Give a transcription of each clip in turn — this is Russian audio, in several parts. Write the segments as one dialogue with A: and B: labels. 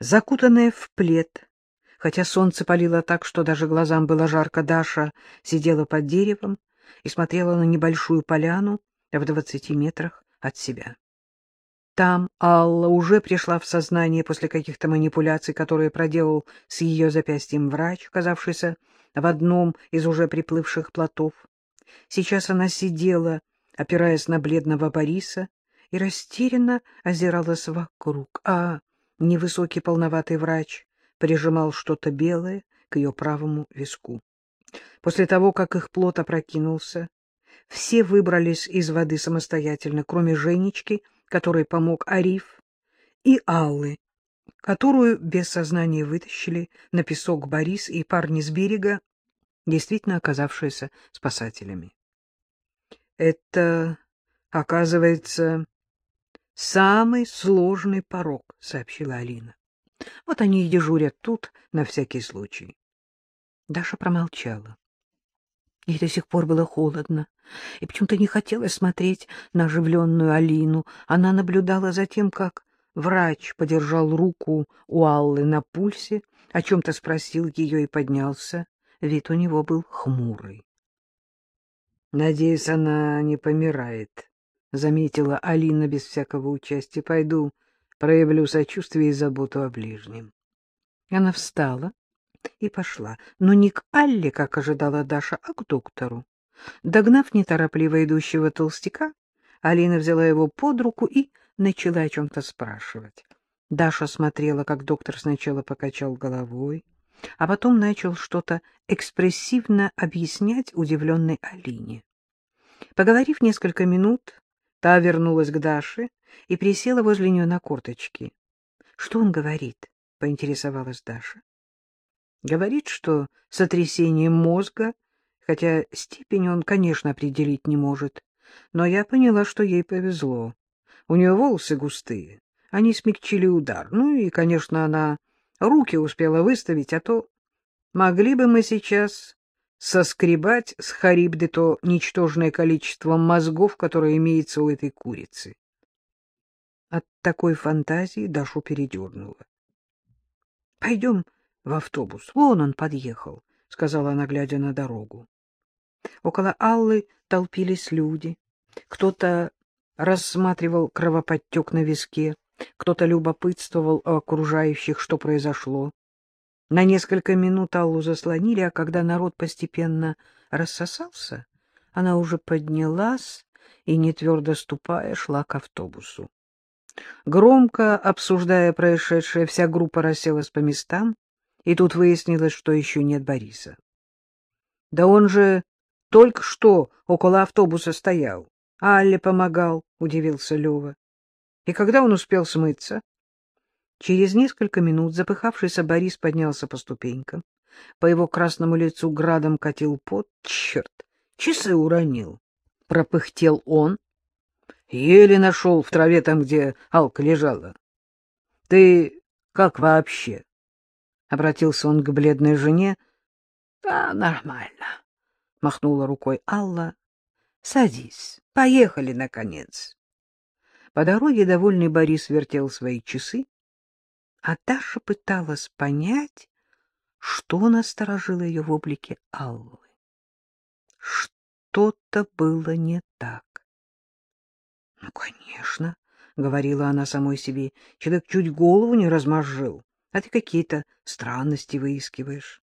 A: Закутанная в плед, хотя солнце палило так, что даже глазам было жарко, Даша сидела под деревом и смотрела на небольшую поляну в двадцати метрах от себя. Там Алла уже пришла в сознание после каких-то манипуляций, которые проделал с ее запястьем врач, оказавшийся в одном из уже приплывших плотов. Сейчас она сидела, опираясь на бледного Бориса, и растерянно озиралась вокруг, а невысокий полноватый врач прижимал что-то белое к ее правому виску. После того, как их плод опрокинулся, все выбрались из воды самостоятельно, кроме Женечки, которой помог Ариф, и Аллы, которую без сознания вытащили на песок Борис и парни с берега, действительно оказавшиеся спасателями. Это, оказывается, самый сложный порог, — сообщила Алина. Вот они и дежурят тут на всякий случай. Даша промолчала. Ей до сих пор было холодно, и почему-то не хотелось смотреть на оживленную Алину. Она наблюдала за тем, как врач подержал руку у Аллы на пульсе, о чем-то спросил ее и поднялся. Вид у него был хмурый. — Надеюсь, она не помирает, — заметила Алина без всякого участия. — Пойду проявлю сочувствие и заботу о ближнем. Она встала и пошла, но не к Алле, как ожидала Даша, а к доктору. Догнав неторопливо идущего толстяка, Алина взяла его под руку и начала о чем-то спрашивать. Даша смотрела, как доктор сначала покачал головой, а потом начал что-то экспрессивно объяснять удивленной Алине. Поговорив несколько минут, та вернулась к Даше и присела возле нее на корточки. — Что он говорит? — поинтересовалась Даша. — Говорит, что сотрясение мозга, хотя степень он, конечно, определить не может, но я поняла, что ей повезло. У нее волосы густые, они смягчили удар. Ну и, конечно, она руки успела выставить, а то могли бы мы сейчас соскребать с Харибды то ничтожное количество мозгов, которое имеется у этой курицы. От такой фантазии Дашу передернула. — Пойдем в автобус. Вон он подъехал, — сказала она, глядя на дорогу. Около Аллы толпились люди. Кто-то рассматривал кровоподтек на виске, кто-то любопытствовал о окружающих, что произошло. На несколько минут Аллу заслонили, а когда народ постепенно рассосался, она уже поднялась и, не твердо ступая, шла к автобусу. Громко обсуждая происшедшее, вся группа расселась по местам, и тут выяснилось, что еще нет Бориса. — Да он же только что около автобуса стоял. Алле помогал, — удивился Лева. — И когда он успел смыться? Через несколько минут запыхавшийся Борис поднялся по ступенькам. По его красному лицу градом катил пот. Черт, часы уронил. Пропыхтел он, Еле нашел в траве там, где Алка лежала. — Ты как вообще? — обратился он к бледной жене. — Да, нормально, — махнула рукой Алла. — Садись, поехали, наконец. По дороге довольный Борис вертел свои часы, а Даша пыталась понять, что насторожило ее в облике Аллы. Что-то было не так. — Ну, конечно, — говорила она самой себе, — человек чуть голову не размозжил, а ты какие-то странности выискиваешь.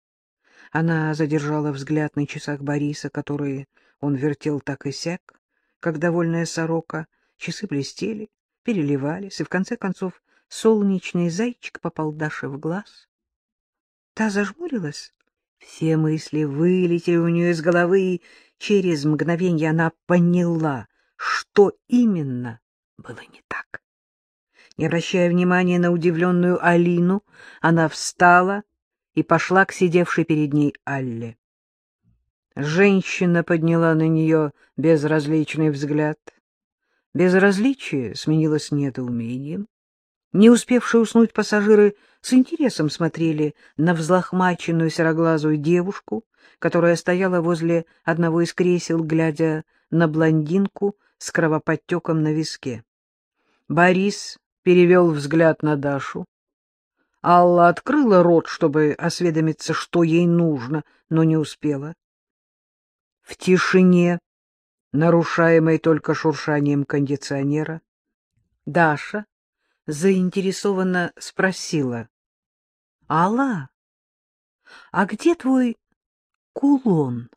A: Она задержала взгляд на часах Бориса, которые он вертел так и сяк, как довольная сорока. Часы блестели, переливались, и в конце концов солнечный зайчик попал Даше в глаз. Та зажмурилась. Все мысли вылетели у нее из головы, и через мгновенье она поняла — что именно было не так. Не обращая внимания на удивленную Алину, она встала и пошла к сидевшей перед ней Алле. Женщина подняла на нее безразличный взгляд. Безразличие сменилось недоумением. Не успевшие уснуть пассажиры с интересом смотрели на взлохмаченную сероглазую девушку, которая стояла возле одного из кресел, глядя на блондинку с кровоподтеком на виске. Борис перевел взгляд на Дашу. Алла открыла рот, чтобы осведомиться, что ей нужно, но не успела. В тишине, нарушаемой только шуршанием кондиционера, Даша заинтересованно спросила. — Алла, а где твой кулон?